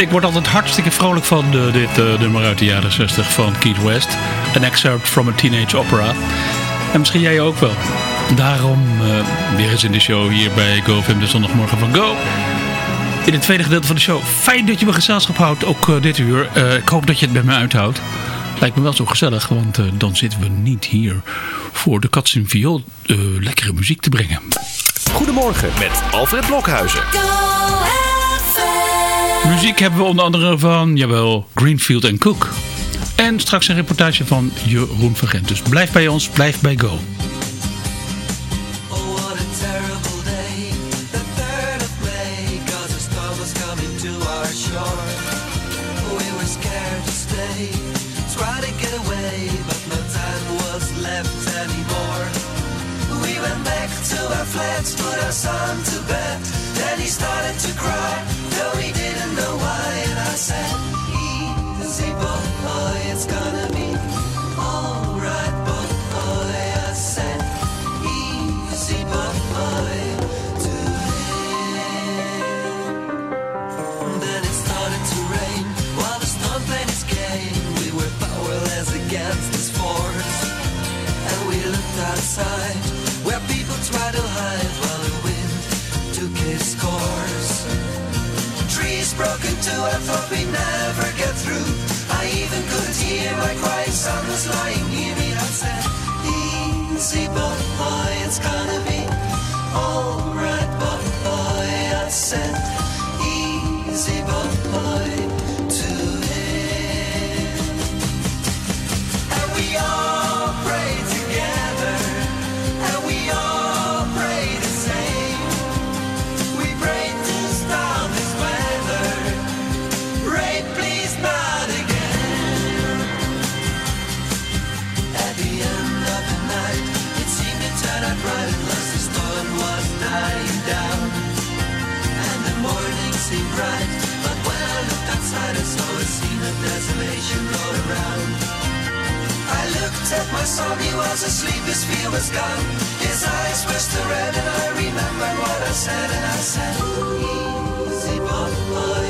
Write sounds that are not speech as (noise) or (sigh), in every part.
Ik word altijd hartstikke vrolijk van dit eh, nummer uit de jaren 60 van Keith West. An excerpt from a teenage opera. En misschien jij ook wel. Daarom eh, weer eens in de show hier bij GoFM de zondagmorgen van Go. In het tweede gedeelte van de show. Fijn dat je me gezelschap houdt, ook eh, dit uur. ik hoop dat je het bij me uithoudt. Lijkt me wel zo gezellig, want dan zitten we niet hier voor de Cats in Viool lekkere muziek te brengen. Goedemorgen met Alfred Blokhuizen. Muziek hebben we onder andere van, jawel, Greenfield Cook. En straks een reportage van Jeroen Vergent. Dus blijf bij ons, blijf bij Go. broken too, I thought we'd never get through. I even could hear my cry, son was lying near me. I said, Easy boy, it's gonna be saw he was asleep, his fear was gone. His eyes were still red, and I remembered what I said, and I said, Easy, boy.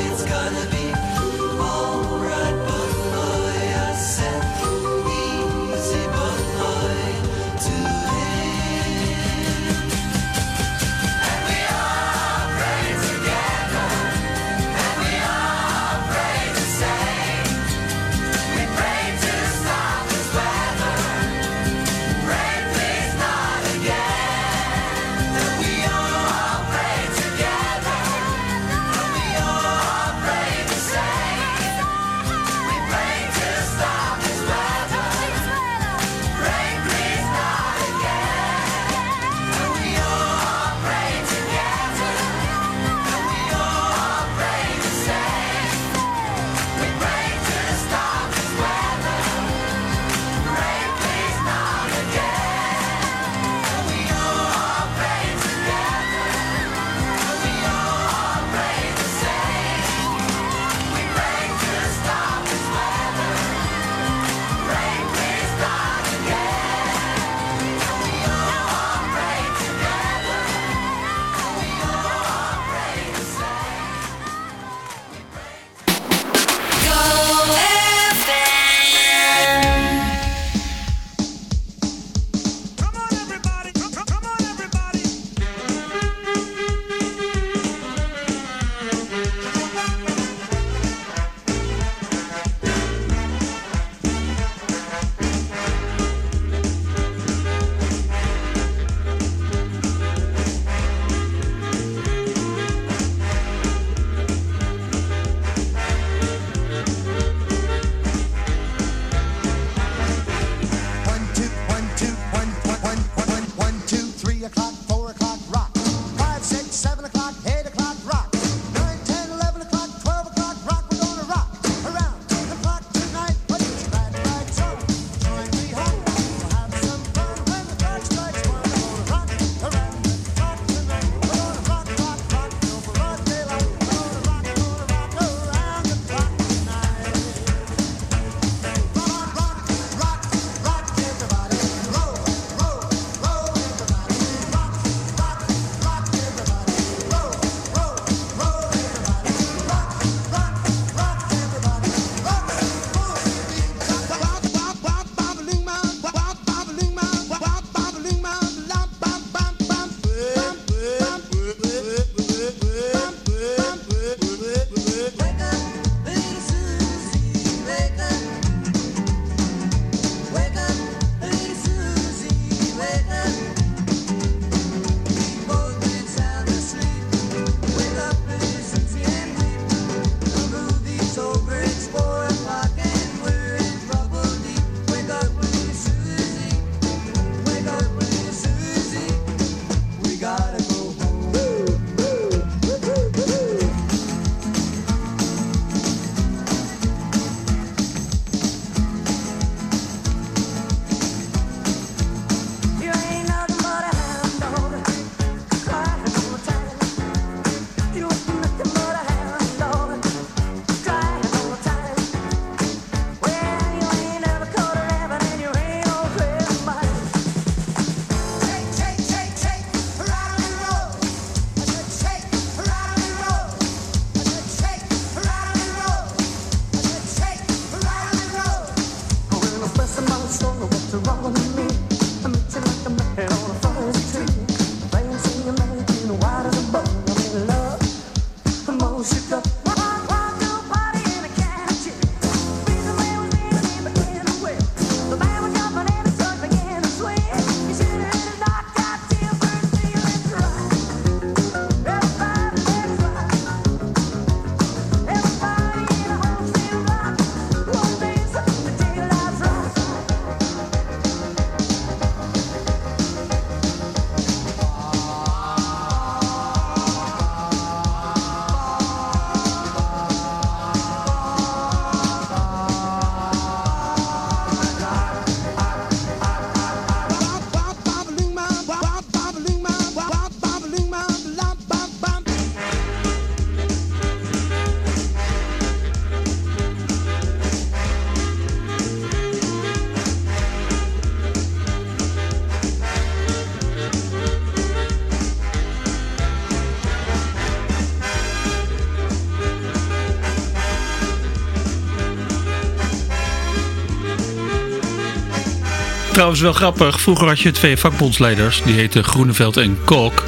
Trouwens wel grappig. Vroeger had je twee vakbondsleiders. Die heten Groeneveld en Kolk.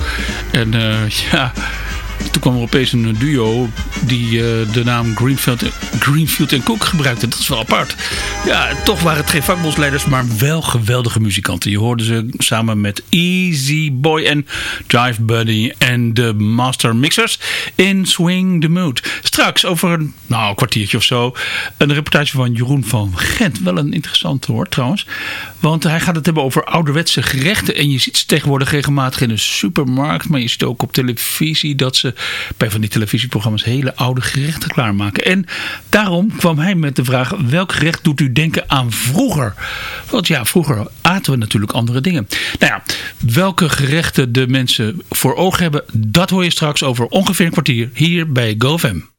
En eh, (laughs) ja... Toen kwam er opeens een duo die eh, de naam Greenfield, Greenfield en Cook gebruikte. Dat is wel apart. Ja, toch waren geen vakbondsleiders, maar wel geweldige muzikanten. Je hoorde ze samen met Easy Boy en Jive Buddy en de Master Mixers in Swing the Mood. Straks over een nou, een kwartiertje of zo een reportage van Jeroen van Gent. Wel een interessante hoor trouwens. Want hij gaat het hebben over ouderwetse gerechten. En je ziet ze tegenwoordig regelmatig in een supermarkt. Maar je ziet ook op televisie dat ze bij van die televisieprogramma's hele oude gerechten klaarmaken. En daarom kwam hij met de vraag: welk gerecht doet u denken aan vroeger? Want ja, vroeger aten we natuurlijk andere dingen. Nou ja, welke gerechten de mensen voor ogen hebben, dat hoor je straks over ongeveer een kwartier hier bij GoFam.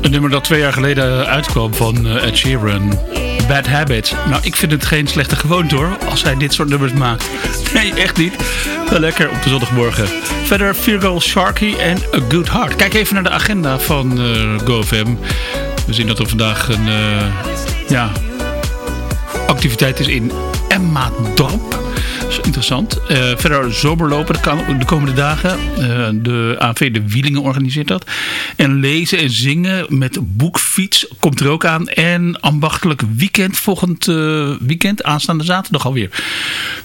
Een nummer dat twee jaar geleden uitkwam van eh, Ed Sheeran. Bad Habits. Nou, ik vind het geen slechte gewoonte hoor, als hij dit soort nummers maakt. (laughs) Nee, echt niet. Wel lekker op de zondagmorgen. Verder Virgo Sharky en A Good Heart. Kijk even naar de agenda van eh GoFM. We zien dat er vandaag een eh, ja, activiteit is in Emma Dorp. Is interessant. Eh, verder zomerlopen de, kan- de komende dagen. Eh, de AV De Wielingen organiseert dat. En lezen en zingen met boekfiets komt er ook aan. En ambachtelijk weekend volgend eh, weekend, aanstaande zaterdag alweer.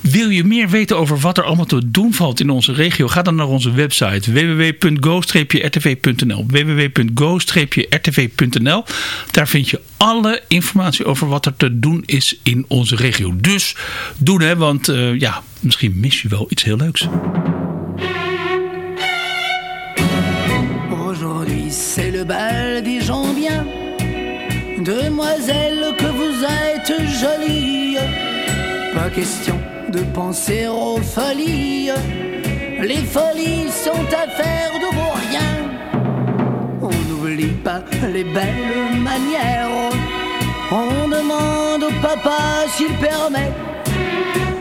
Wil je meer weten over wat er allemaal te doen valt in onze regio? Ga dan naar onze website www.go-rtv.nl www.go-rtv.nl Daar vind je alle informatie over wat er te doen is in onze regio. Dus doen hè, want eh, ja, misschien mis je wel iets heel leuks. Aujourd'hui c'est le bal des gens bien. Demoiselle que vous êtes jolie. Pas question de penser aux folies. Les folies sont affaires de vos rien. On n'oublie pas les belles manières. On demande au papa s'il permet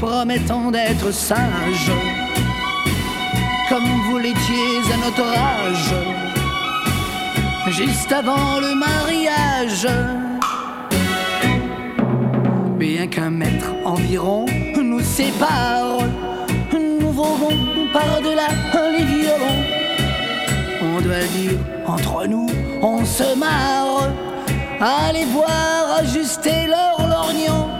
nous promettons d'être sages comme vous l'étiez à notre âge. juste avant le mariage. Bien qu'un mètre environ nous sépare, nous volons par-delà les violons. On doit dire entre nous, on se marre. Allez voir ajuster leur lorgnon.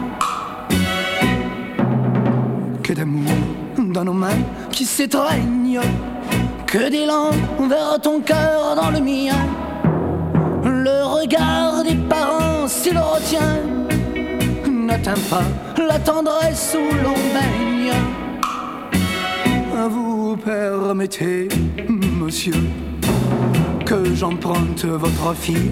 D'amour dans nos mains qui s'étreignent, que d'élan vers ton cœur dans le mien. Le regard des parents, s'il retient, n'atteint pas la tendresse où l'on baigne. Vous permettez, monsieur, que j'emprunte votre fille.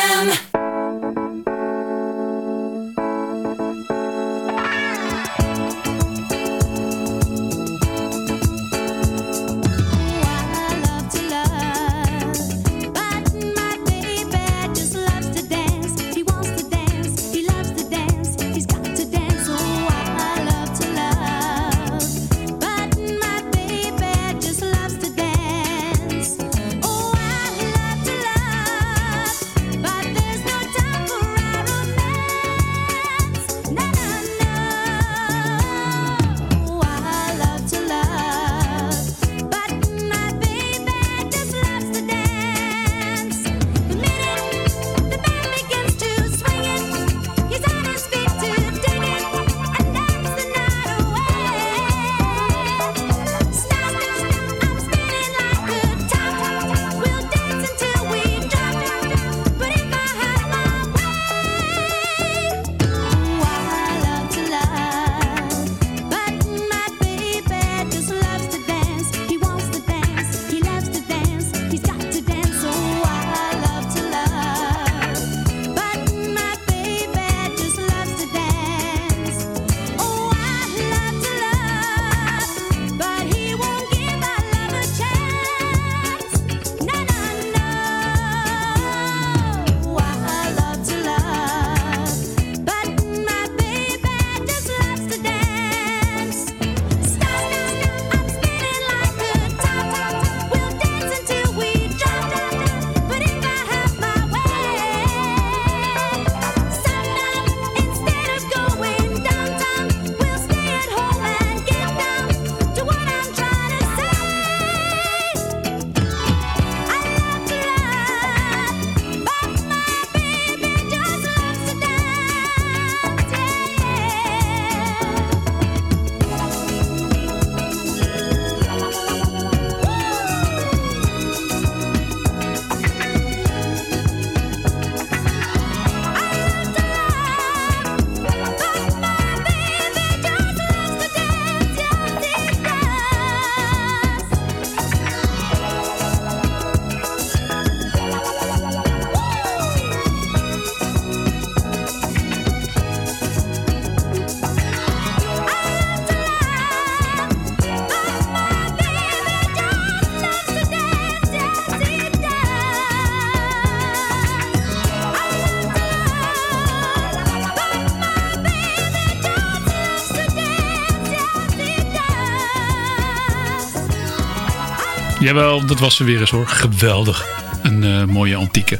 Jawel, dat was ze weer eens hoor. Geweldig. Een eh, mooie antieke.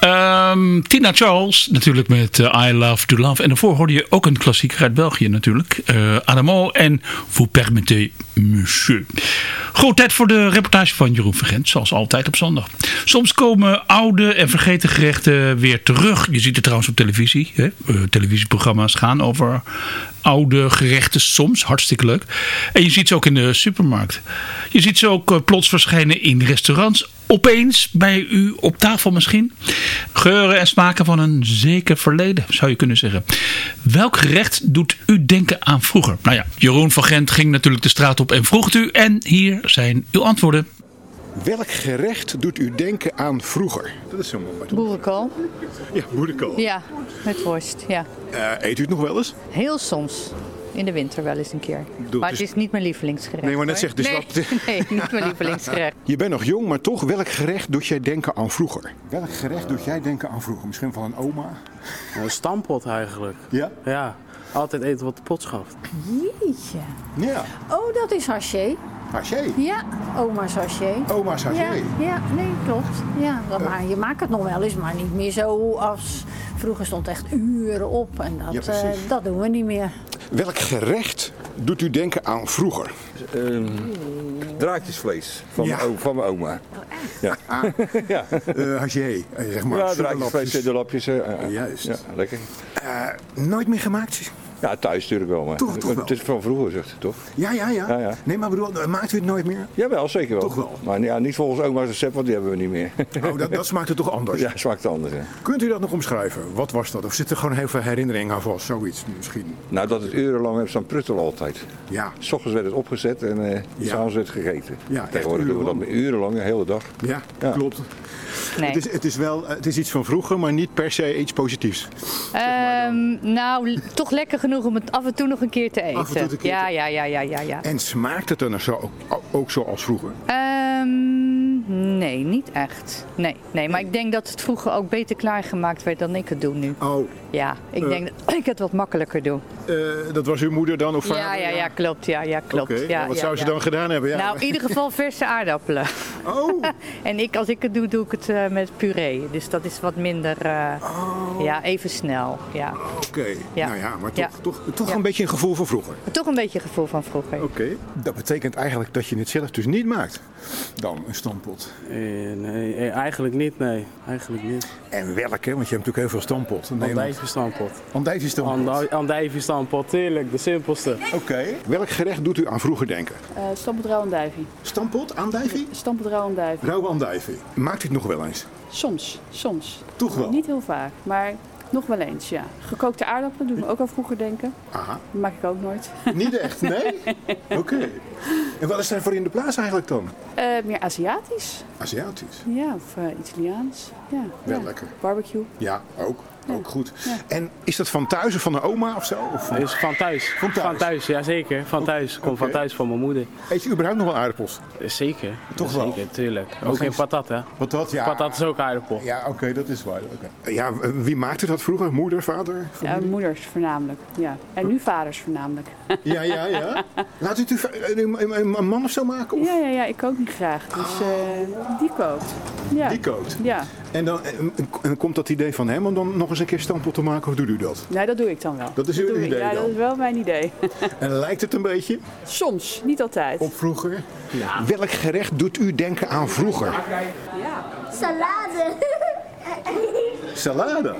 Ehm, Tina Charles, natuurlijk met eh, I Love to Love. En daarvoor hoorde je ook een klassieker uit België natuurlijk. Uh, Adamo en Vous permettez, monsieur. Goed, tijd voor de reportage van Jeroen Vergent, zoals altijd op zondag. Soms komen oude en vergeten gerechten weer terug. Je ziet het trouwens op televisie. Hè? Televisieprogramma's gaan over oude gerechten soms. Hartstikke leuk. En je ziet ze ook in de supermarkt. Je ziet ze ook uh, plots verschijnen in restaurants opeens bij u op tafel misschien. Geuren en smaken van een zeker verleden, zou je kunnen zeggen. Welk gerecht doet u denken aan vroeger? Nou ja, Jeroen van Gent ging natuurlijk de straat op en vroeg het u. En hier zijn uw antwoorden. Welk gerecht doet u denken aan vroeger? Dat is zo mooi. Boerenkool. Ja, boerenkool. Ja, met worst, ja. Uh, eet u het nog wel eens? Heel soms. In de winter wel eens een keer. Doe, maar dus- het is niet mijn lievelingsgerecht. Nee, maar net zegt dus nee, wat- (laughs) nee, niet mijn lievelingsgerecht. (laughs) Je bent nog jong, maar toch, welk gerecht doet jij denken aan vroeger? Welk gerecht doet jij denken aan vroeger? Misschien van een oma? Een stampot eigenlijk. Ja? Ja. Altijd eten wat de pot schaft. Jeetje. Ja. Oh, dat is haché. Haché? Ja, oma's haché. Oma's haché? Ja, ja, nee, klopt. Ja, dat, maar je maakt het nog wel eens, maar niet meer zo als... Vroeger stond echt uren op en Ja, dat, eh, dat doen we niet meer. Welk gerecht doet u denken aan vroeger? draadjesvlees van, Ja. mijn, van mijn oma. Ja, (laughs) ja. Uh, haché, eh, zeg maar. ja draadjesvlees, zeddelapjes. eh, eh, Juist. Ja, lekker. Eh, nooit meer gemaakt? Ja, thuis natuurlijk wel. Maar Toch, toch wel. Het is van vroeger, zegt het toch? Ja, ja, ja. Ja, ja. Nee, maar bedoel, eh, maakt u het nooit meer? Jawel, zeker wel. Toch wel. Maar ja, niet volgens oma's recept, want die hebben we niet meer. Oh, dat, dat smaakt er toch anders? ja, smaakt anders. Hè. Kunt u dat nog omschrijven? Wat was dat? Of zit er gewoon heel veel herinnering aan vast? Zoiets misschien. Nou, dat het urenlang heeft staan pruttelen altijd. Ja. S ochtends werd het opgezet en eh Ja. s'avonds werd het gegeten. Ja, Tegenwoordig doen we dat urenlang. de hele dag. Ja, Ja. klopt. Nee. Het, is, het, is wel, het is iets van vroeger, maar niet per se iets positiefs. Ehm, nou, toch lekker genoeg om het af en toe nog een keer te eten. Af en toe een keer ja, te- ja, ja, ja, ja, ja. En smaakt het er nou zo, ook, ook zoals vroeger? Ehm, nee, niet echt. Nee, nee, maar ik denk dat het vroeger ook beter klaargemaakt werd dan ik het doe nu. Oh, Ja, ik Eh. denk dat (clears throat) ik het wat makkelijker doe. Eh, dat was uw moeder dan of vader? Ja, ja, ja, klopt. Ja, ja, klopt. Ja, wat ja, zou ze ja. dan gedaan hebben? Ja. Nou, in ieder geval verse aardappelen. Oh, (laughs) En ik, als ik het doe, doe ik het eh, met puree. Dus dat is wat minder, eh, ja, even snel. Ja. oké. Ja. Nou ja, maar toch, Ja. toch, toch Ja. een beetje een gevoel van vroeger. Toch een beetje gevoel van vroeger. Oké. Dat betekent eigenlijk dat je het zelf dus niet maakt. Dan een stampot. Eh, nee, eh, eigenlijk niet, nee. Eigenlijk niet. En welke? Want je hebt natuurlijk heel veel stampot. Andijvie-stampot. Andijvie-stampot. Andijvie-stampot, tuurlijk. De simpelste. Oké. Welk gerecht doet u aan vroeger denken? Uh, stampot rauw andijvie. Stampot, andijvie? Stampot rauw andijvie. Rauwe andijvie. Maakt u het nog wel eens? Soms, soms. Toch wel? Niet heel vaak, maar nog wel eens, ja. Gekookte aardappelen doen we ook aan vroeger denken. Aha. Dat maak ik ook nooit. Niet echt, nee? (laughs) Oké. En wat is daarvoor in de plaats eigenlijk dan? Eh, meer Aziatisch. Aziatisch. Ja, of eh, Italiaans. Ja. Wel ja. lekker. Barbecue. Ja, ook. Ook goed. Ja. En is dat van thuis of van een oma of zo? Of van... Is van thuis. Van thuis? Van thuis, ja zeker. Van thuis. Komt van thuis van mijn moeder. Eet je überhaupt nog wel aardappels? Eh, Zeker. Toch wel? Zeker, tuurlijk. Ook in eens- patat, hè. Wat dat? Ja. Patat is ook aardappel. Ja, oké, dat is waar. oké. Ja, wie maakte dat vroeger? Moeder, vader? Ja, moeders voornamelijk. Ja. En nu vaders voornamelijk. Ja, ja, ja. Laat u het een, een, een man of zo maken? Of? Ja, ja, ja, ik kook niet graag. Dus eh, die kookt. Ja. Die kookt. Ja. En dan en, en komt dat idee van hem om dan nog eens een keer stampot te maken of doet u dat? Nee, dat doe ik dan wel. Dat is uw doe ik. idee Ja, dan? dat is wel mijn idee. (laughs) En lijkt het een beetje Soms, niet altijd. op vroeger? Welk gerecht doet u denken aan vroeger? Salade. (laughs) Salade.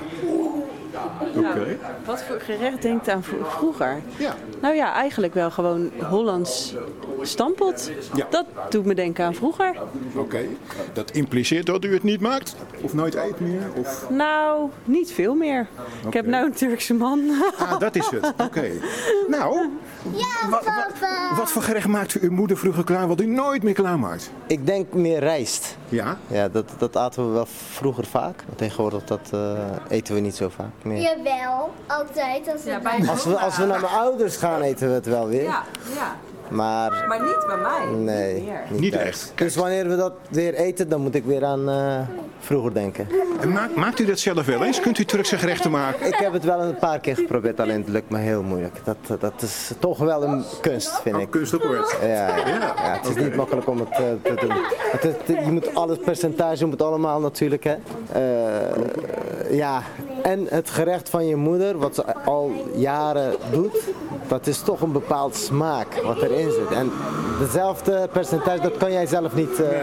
Oké. Wat voor gerecht denkt aan vro- vroeger? Ja. Nou ja, eigenlijk wel gewoon Hollands stampot. Ja. Dat doet me denken aan vroeger. Oké. Dat impliceert dat u het niet maakt? Of nooit eet meer? Of... Nou, niet veel meer. Ik heb nou een Turkse man. Ah, dat is het. Oké. (laughs) Nou, Ja, wa- wa- papa. wat voor gerecht maakte uw moeder vroeger klaar wat u nooit meer klaarmaakt? Ik denk meer rijst. Ja? Ja, dat, dat aten we wel vroeger vaak. Maar tegenwoordig dat, eh, eten we niet zo vaak meer. Jawel, altijd. Als we Als we, als we naar mijn ouders gaan, eten we het wel weer. ja. Maar, Maar niet bij mij. nee, Niet meer. niet, Niet thuis. echt. Dus wanneer we dat weer eten, dan moet ik weer aan eh, vroeger denken. En maakt, maakt u dat zelf wel eens? Kunt u Turkse gerechten maken? Ik heb het wel een paar keer geprobeerd, alleen het lukt me heel moeilijk. Dat, dat is toch wel een kunst, vind ik. Kunst ook woord. Ja, ja. ja, het is niet makkelijk om het eh, te doen. Het, je moet alles percentage moet allemaal natuurlijk. Hè. Eh, ja, en het gerecht van je moeder, wat ze al jaren doet, dat is toch een bepaald smaak wat erin zit. En dezelfde percentage, dat kan jij zelf niet. eh.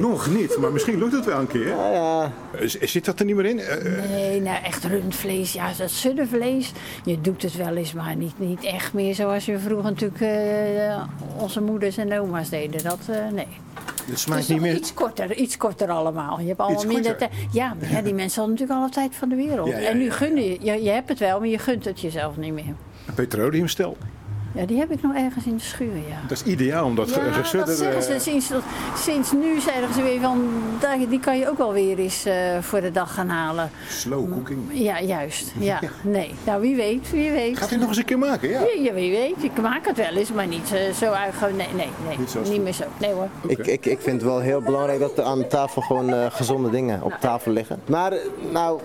Nog niet, maar misschien lukt het wel een keer. Ja, Zit dat er niet meer in? Eh, eh, Nee, nou echt rundvlees, ja, dat suddevlees. Je doet het wel eens, maar niet, niet echt meer zoals we vroeger natuurlijk eh, onze moeders en oma's deden. Dat, eh, nee. Het smaakt is niet meer. Iets korter, iets korter allemaal. Je hebt allemaal minder tijd. Ja, ja, die mensen hadden natuurlijk alle tijd van de wereld. Ja, ja, en nu gun je, je, je hebt het wel, maar je gunt het jezelf niet meer. Een petroleumstel. Ja, die heb ik nog ergens in de schuur, ja. Dat is ideaal om dat Ja, dat zeggen ze. eh, Sinds, sinds nu zeggen ze weer van, die kan je ook wel weer eens eh, voor de dag gaan halen. Slow cooking. Ja, juist. (laughs) Ja, nee. Nou, wie weet, wie weet. Gaat u nog eens een keer maken? Ja. Ja, wie weet. Ik maak het wel eens, maar niet eh, zo uit. gewoon- Nee, nee, nee. Niet Niet meer zo. Nee hoor. Ik, ik, ik vind het wel heel belangrijk dat er aan tafel gewoon eh, gezonde dingen op tafel liggen. Maar nou,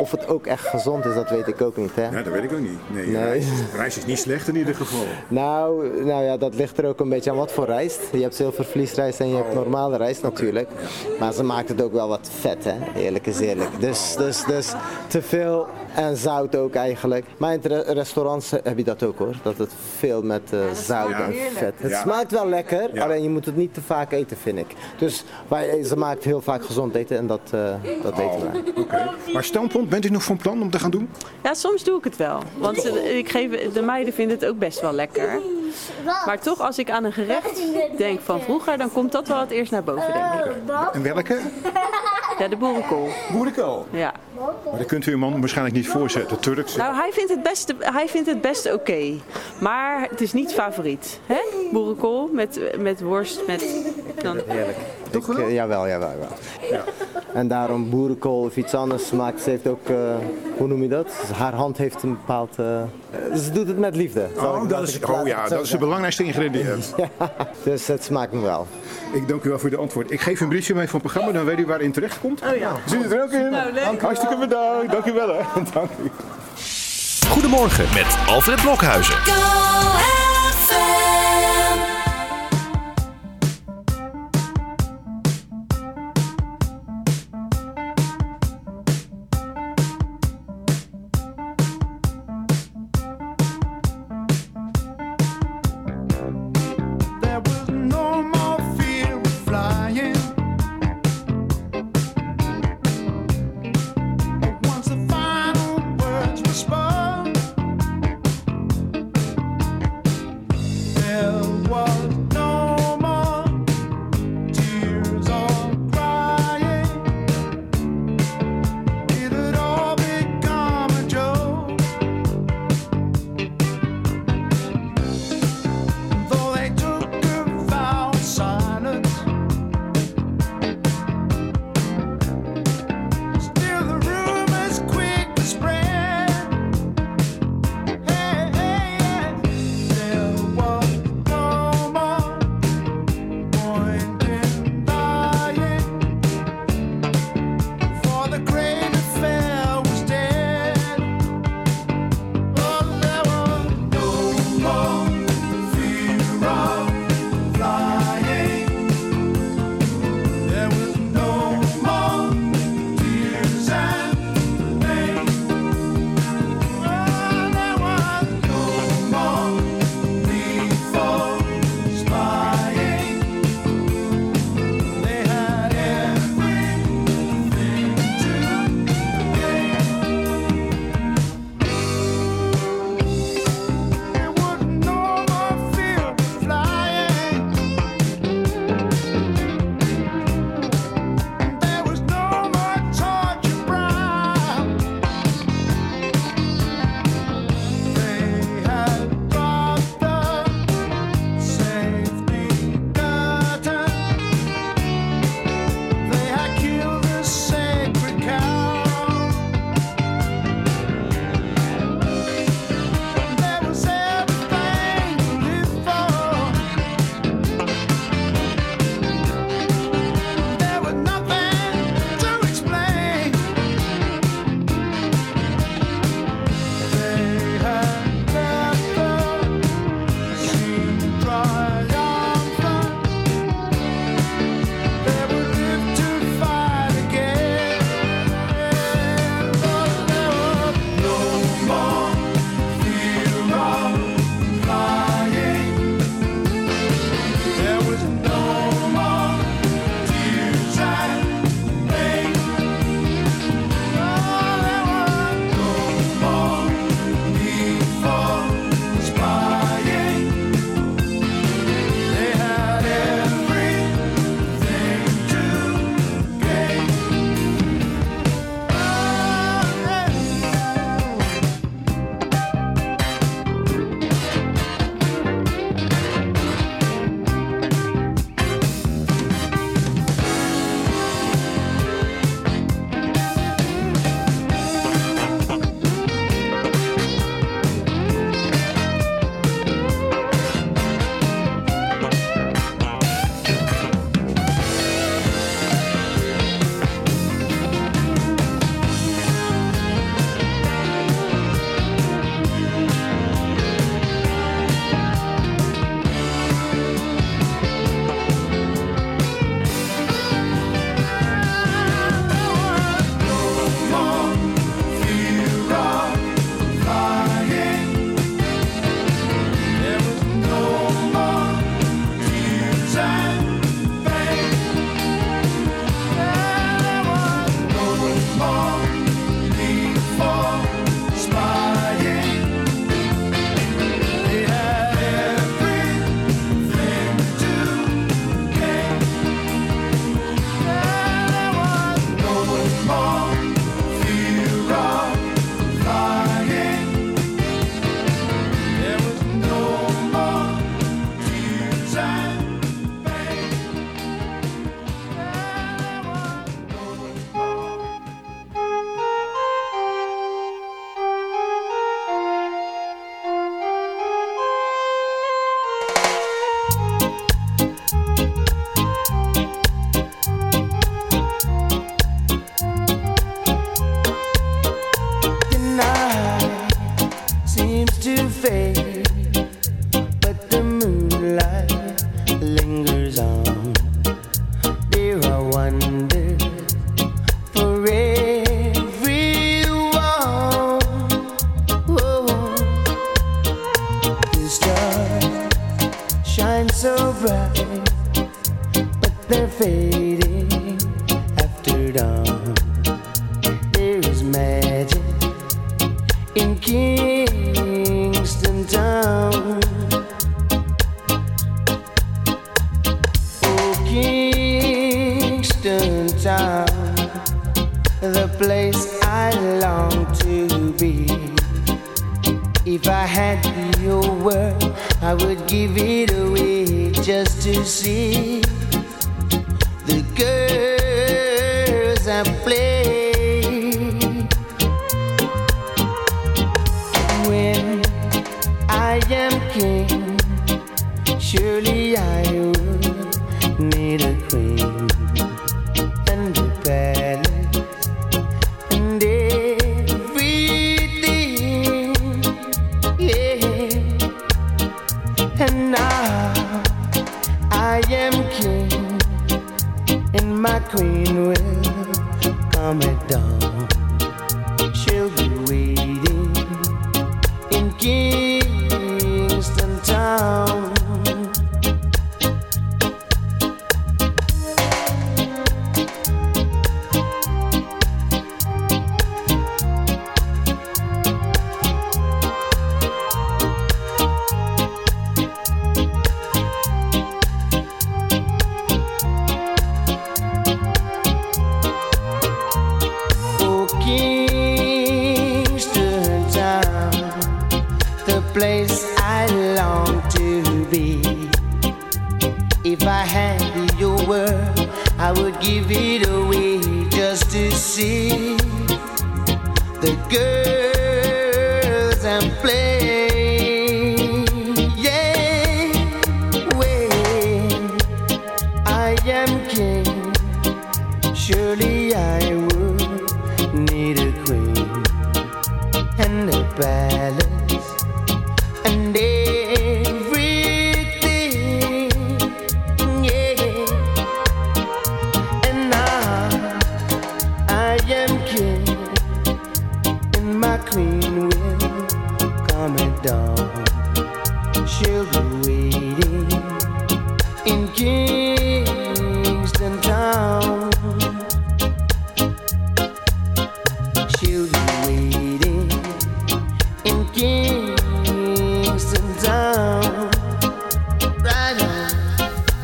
of het ook echt gezond is, dat weet ik ook niet. Hè? Ja, dat weet ik ook niet. Nee, Nee. Rijst, rijst is niet slecht in ieder geval. (laughs) Nou, nou ja, dat ligt er ook een beetje aan wat voor rijst. Je hebt zilvervliesrijst en je hebt normale rijst natuurlijk. Maar ze maakt het ook wel wat vet, hè? Eerlijk is eerlijk. Dus, dus, dus te veel en zout ook eigenlijk. Maar in restaurants heb je dat ook hoor. Dat het veel met eh, zout en vet. Het Ja. smaakt wel lekker, Ja. alleen je moet het niet te vaak eten, vind ik. Dus wij, ze maakt heel vaak gezond eten en dat, eh, dat weten wij. Oké. Maar stampont, bent u nog van plan om te gaan doen? Ja, soms doe ik het wel. Want eh, ik geef, de meiden vinden het ook best wel lekker. Maar toch, als ik aan een gerecht denk van vroeger, dan komt dat wel het eerst naar boven, denk ik. En welke? Ja, de boerenkool. Boerenkool. Ja. Maar dat kunt u uw man waarschijnlijk niet voorzetten, Turks. Nou, hij vindt het best, hij vindt het best oké. Maar het is niet favoriet. Hè? Boerenkool met, met worst, met... Dan... Heerlijk. Ik, eh, jawel, jawel, jawel. En daarom boerenkool of iets anders smaakt. Ze heeft ook, eh, hoe noem je dat? Haar hand heeft een bepaald. eh, ze doet het met liefde. Oh, dat is, het- oh ja, het dat is het belangrijkste ingrediënt. (laughs) Ja, dus het smaakt me wel. Ik dank u wel voor de antwoord. Ik geef een briefje mee van het programma, dan weet u waar u in terecht komt. Oh ja. Zit u er ook in? Nou, leuk. Hartstikke bedankt. Dank u wel. Hè. (laughs) Dank u. Goedemorgen met Alfred Blokhuizen.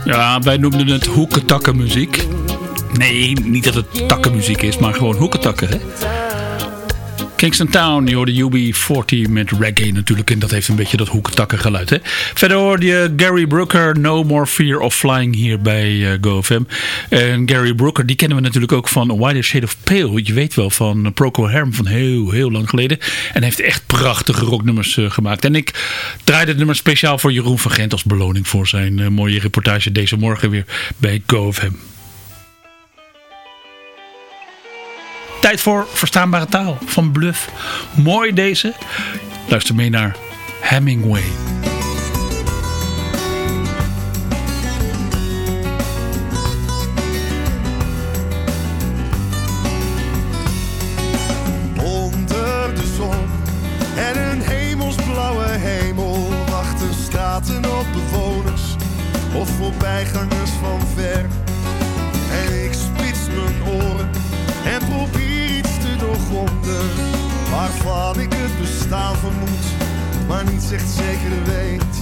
Ja, wij noemden het hoekentakkenmuziek. Nee, niet dat het takkenmuziek is, maar gewoon hoekentakken. Hè? Kingston Town, je hoorde UB40 met reggae natuurlijk. En dat heeft een beetje dat hoekentakken geluid. Hè? Verder hoorde je Gary Brooker, No More Fear of Flying hier bij GoFM. En Gary Brooker, die kennen we natuurlijk ook van Wider Shade of Pale. Je weet wel van Procol Harum van heel, heel lang geleden. En heeft echt prachtige rocknummers eh, gemaakt. En ik draaide het nummer speciaal voor Jeroen van Gent als beloning voor zijn eh, mooie reportage deze morgen weer bij GoFM. Tijd voor verstaanbare taal van Bluff. Mooi deze. Luister mee naar Hemingway. Onder de zon en een hemelsblauwe hemel wachten straten op bewoners of voorbijgangers van ver. Waarvan ik het bestaan vermoed, maar niet echt zeker weet.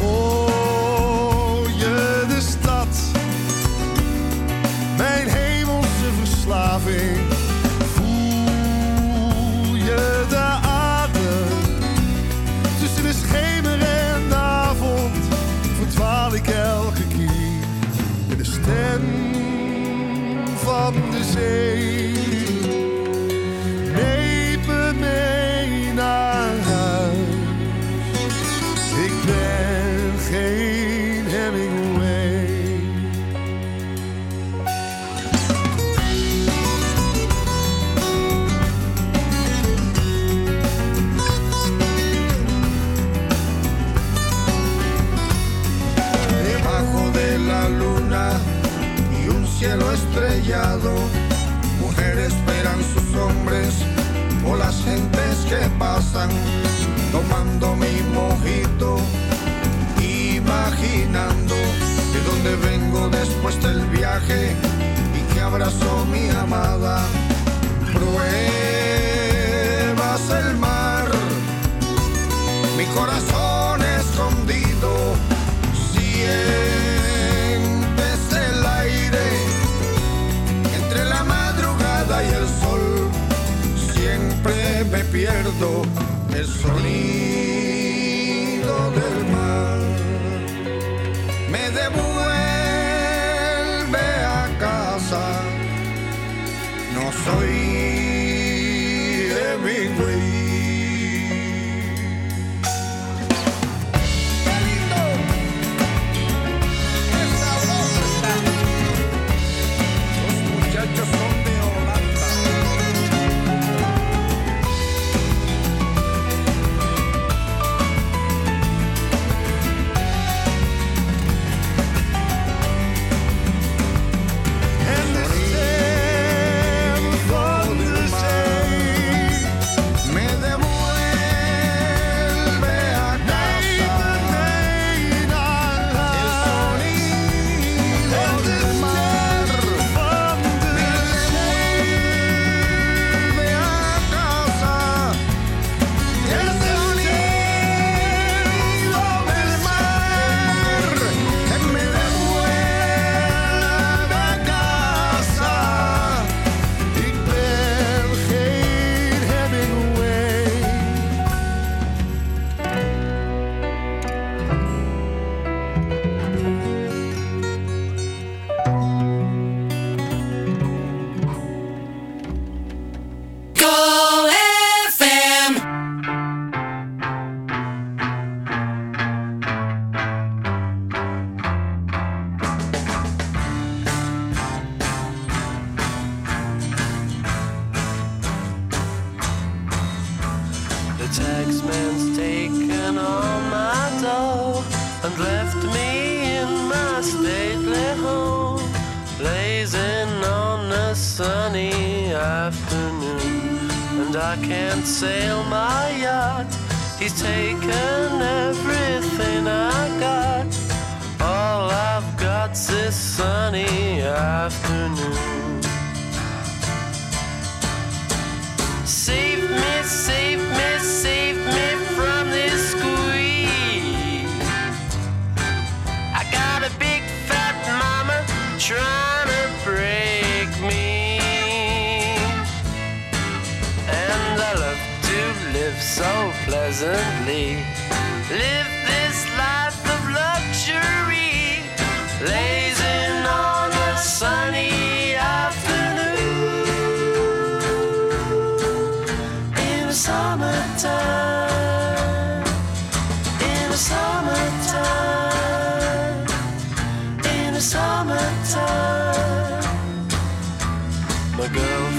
Hoor je de stad, mijn hemelse verslaving?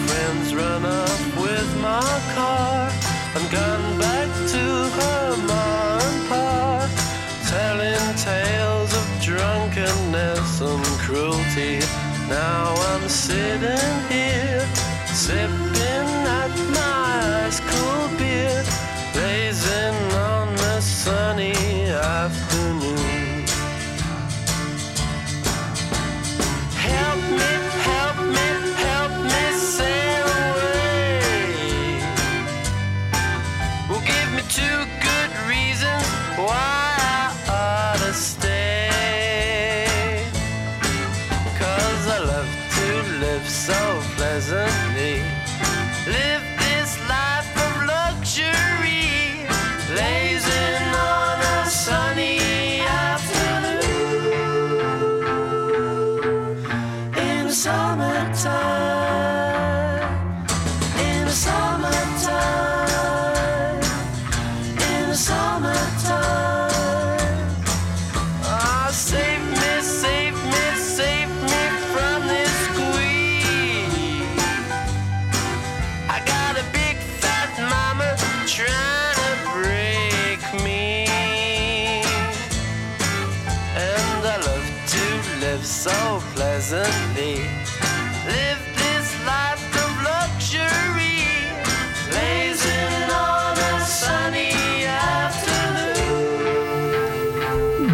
friends run up with my car. I'm gone back to Herman Park, telling tales of drunkenness and cruelty. Now I'm sitting here, sipping.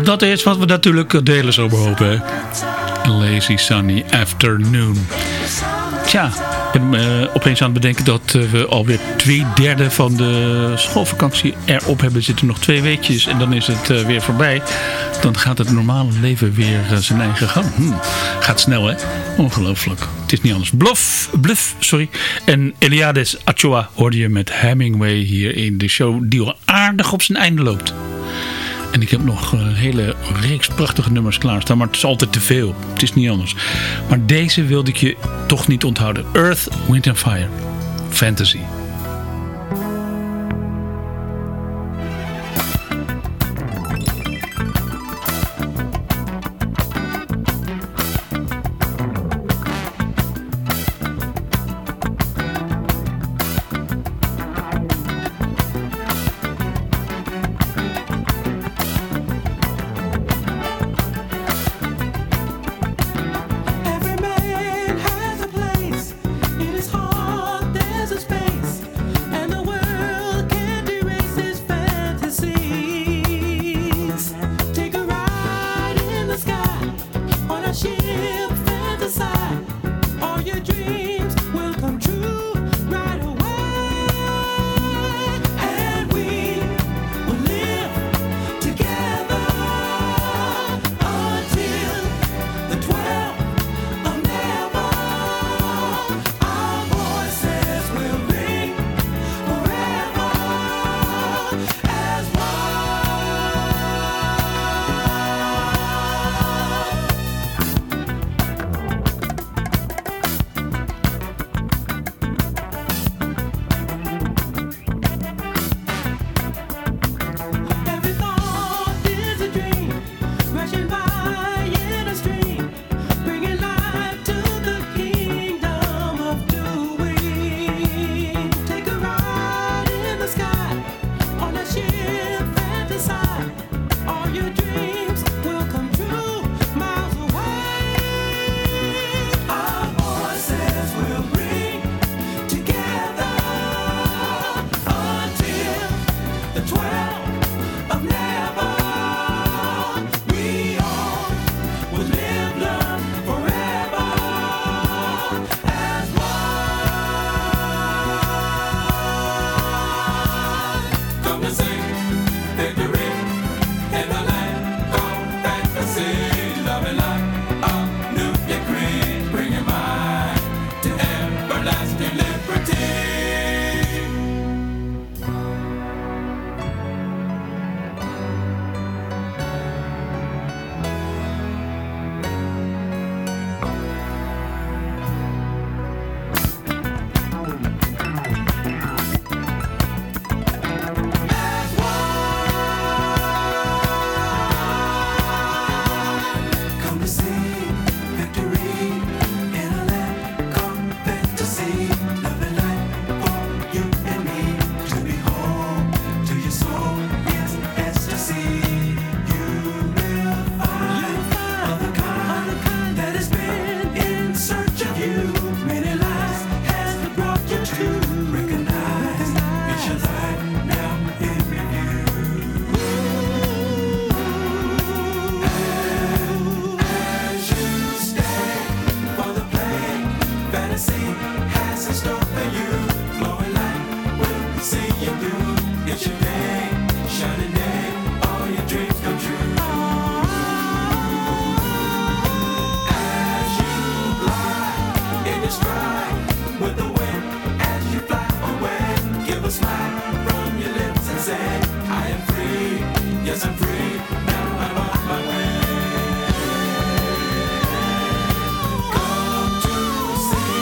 Dat is wat we natuurlijk delen zo hopen. Hè? A lazy sunny afternoon. Tja, ik ben eh, opeens aan het bedenken dat eh, we alweer twee derde van de schoolvakantie erop hebben. zitten nog twee weekjes en dan is het eh, weer voorbij. Dan gaat het normale leven weer eh, zijn eigen gang. Hm, gaat snel hè? Ongelooflijk. Het is niet anders. Bluff, bluff, sorry. En Eliades Achoa hoorde je met Hemingway hier in de show die al aardig op zijn einde loopt. En ik heb nog een hele reeks prachtige nummers klaarstaan. Maar het is altijd te veel. Het is niet anders. Maar deze wilde ik je toch niet onthouden. Earth, Wind and Fire. Fantasy.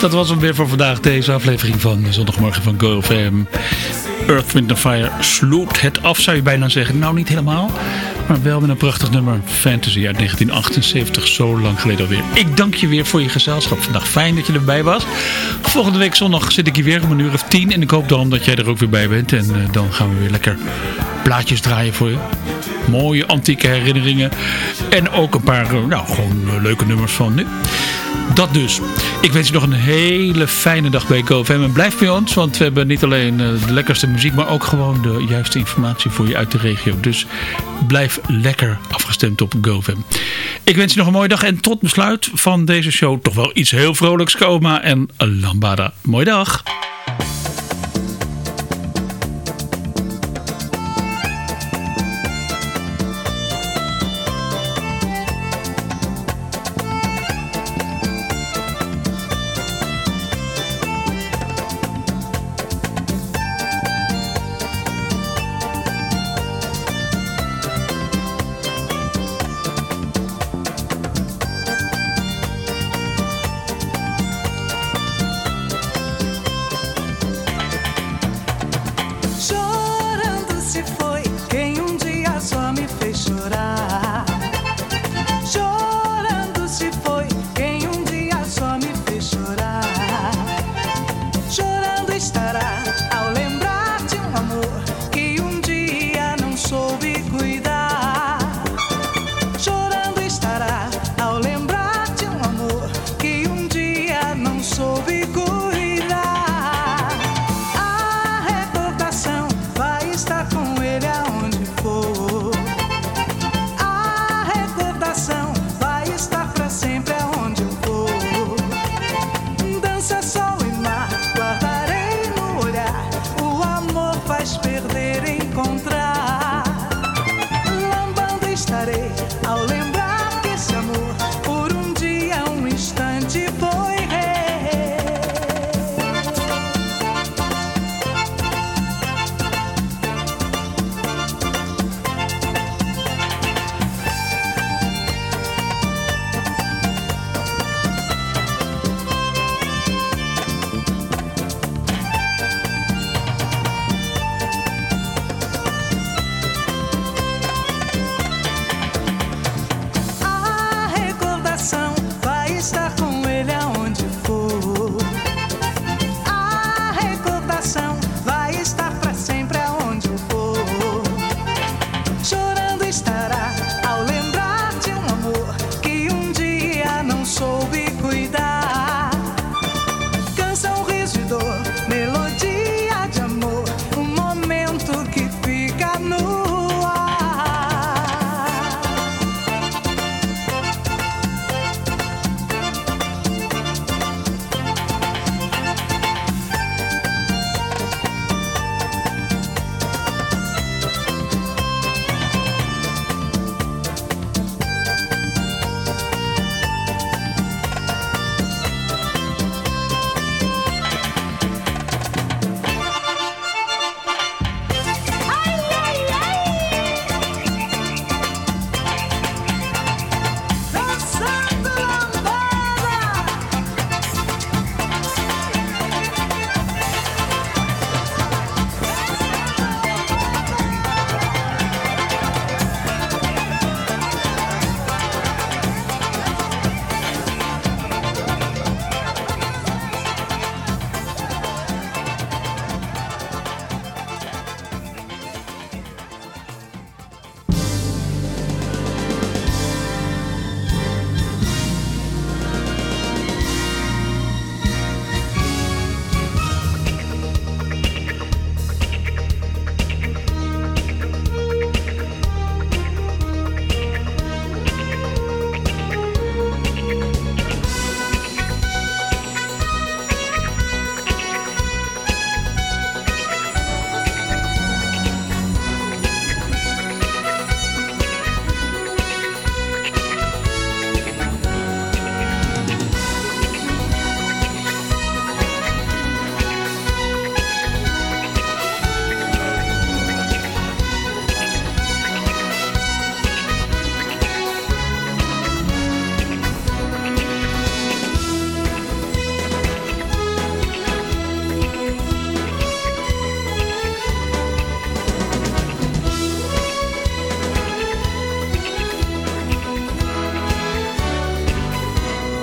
Dat was hem weer voor vandaag. Deze aflevering van zondagmorgen van GoFM. Earth, Wind Fire sloot het af, zou je bijna zeggen. Nou, niet helemaal. Maar wel met een prachtig nummer. Fantasy uit 1978. Zo lang geleden alweer. Ik dank je weer voor je gezelschap vandaag. Fijn dat je erbij was. Volgende week zondag zit ik hier weer om een uur of tien. En ik hoop dan dat jij er ook weer bij bent. En eh, dan gaan we weer lekker plaatjes draaien voor je. Mooie antieke herinneringen. En ook een paar, eh, nou, gewoon eh, leuke nummers van nu. Dat dus. Ik wens je nog een hele fijne dag bij GoFM. En blijf bij ons, want we hebben niet alleen eh, de lekkerste muziek, maar ook gewoon de juiste informatie voor je uit de regio. Dus blijf lekker afgestemd op GoFM. Ik wens je nog een mooie dag en tot besluit van deze show toch wel iets heel vrolijks. Coma en Lambada. Mooie dag.